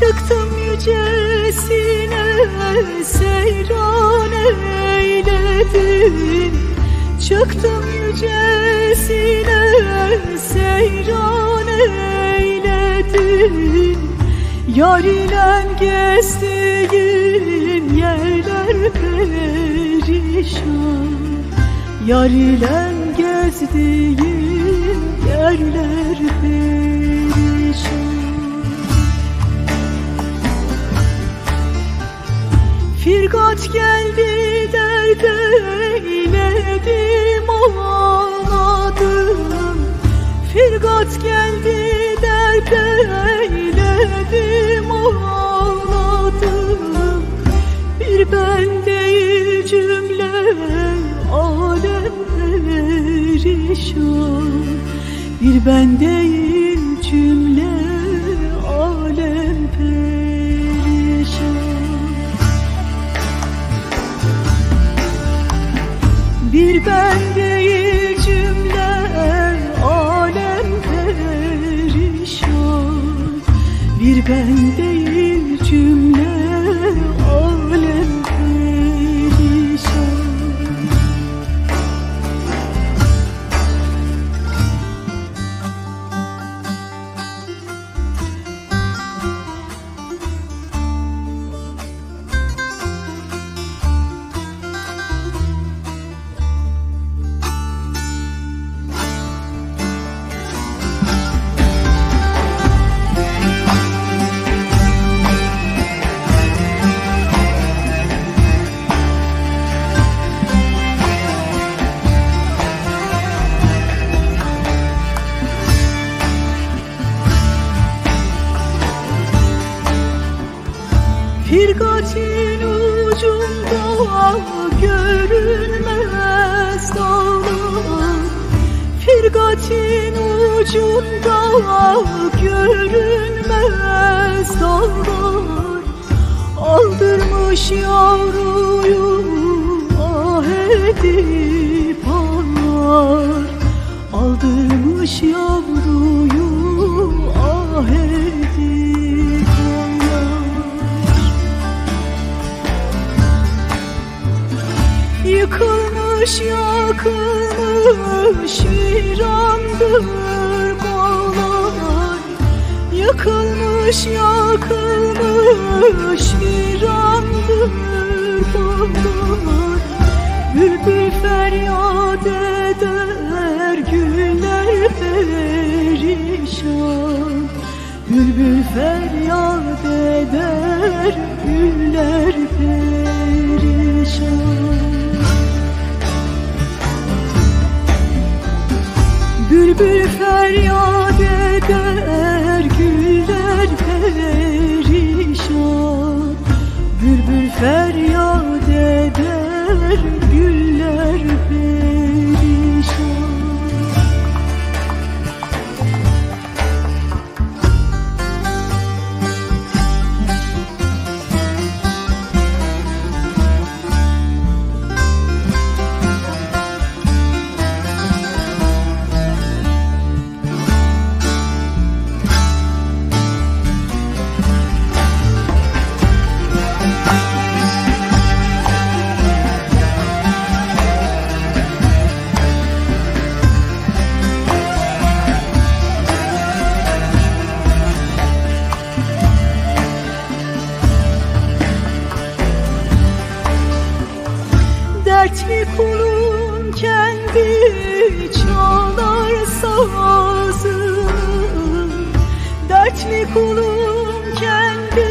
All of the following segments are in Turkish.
Çıktım yücesine seyran eyledim Çıktım yücesine seyran eyledim Yar ile gezdiğim yerler perişan. Yar ile gezdiğim yerler perişan Firgat geldi derde eyledim ağladım Firgat geldi derde eyledim ağladım Bir ben değil cümle alem perişan Bir ben değil cümle alem perişan Bir ben değil Firgatin ucunda görünmez dağlar. Firgatin ucunda görünmez dağlar. Aldırmış yavruyu ah edip Yıkılmış yakılmış virandır kollar Yıkılmış yakılmış virandır kollar Bülbül feryat eder güller perişan. Bülbül feryat eder güller perişan Bülbül feryat eder güller perişan. Bülbül feryat eder güller perişan çalarsa ağzım Dertli kulum kendi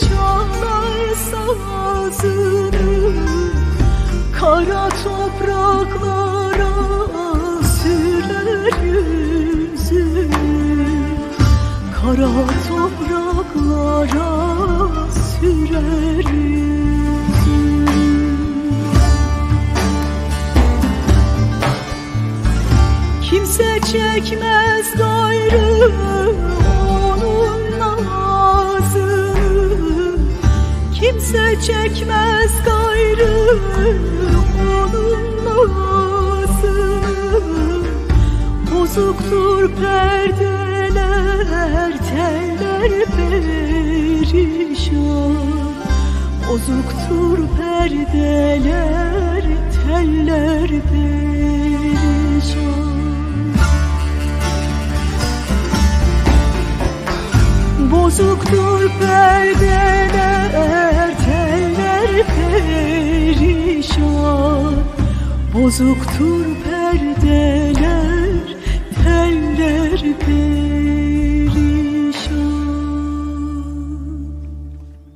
çalarsa ağzını Kara topraklara sürer yüzüm Kara topraklara çekmez gayrı onun nazını Kimse çekmez gayrı onun nazını Bozuktur perdeler, teller perişan. Bozuktur perdeler, teller perişan perdeler teller perişan. Bozuktur perdeler teller perişan.